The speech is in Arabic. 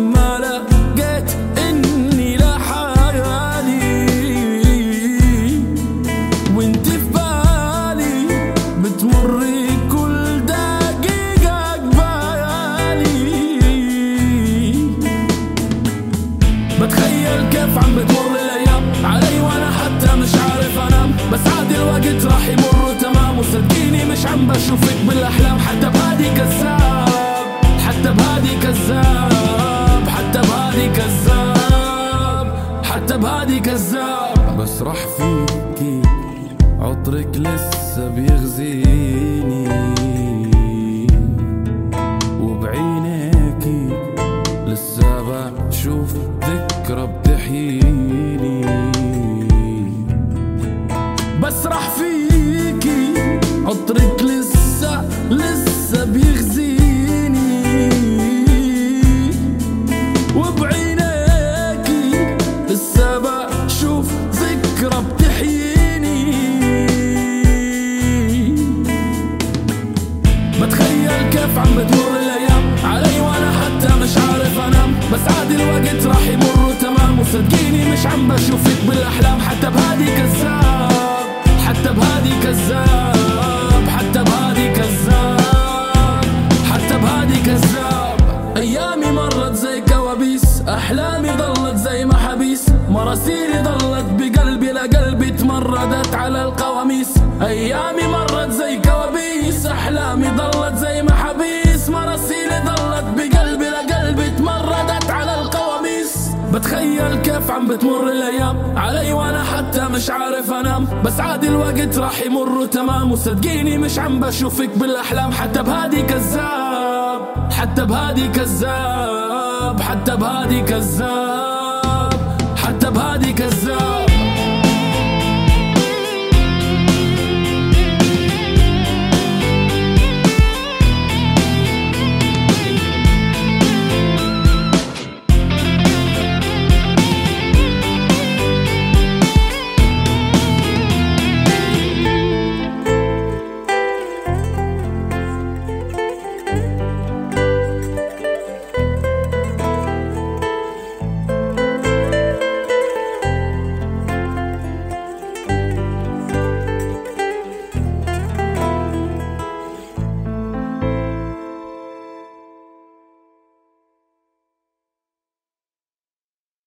لما لقيت إني لحالي وانت في بالي بتمر كل دقيقة ببالي. بتخيل كيف عم بتمر الأيام علي وأنا حتى مش عارف أنام. بس عادي الوقت راح يمر تمام. وصدقيني مش عم بشوفك بالأحلام. حتى بهادي كذاب. كذاب. بس راح فيكي عطرك لسه بيغزيني. وبعينيكي لسه بشوف ذكرى بتحييني. بس راح فيكي عطرك كيف عم بتمر الأيام. علي وأنا حتى مش عارف أنام. بس عادي الوقت راح يمر تمام. وصدقيني مش عم بشوفك بالأحلام. حتى بهادي كذاب. حتى بهادي كذاب. حتى بهادي كذاب. حتى بهادي كذاب. أيامي مرت زي كوابيس. أحلامي ضلت زي محابيس. مراسيلي ضلت بقلبي لقلبي تمردت على القواميس. أيامي مرت بتخيل كيف عم بتمر الأيام. علي وأنا حتى مش عارف أنام. بس عادي الوقت راح يمر تمام. وصدقيني مش عم بشوفك بالأحلام. حتى بهادي كذاب. حتى بهادي كذاب. حتى بهادي كذاب.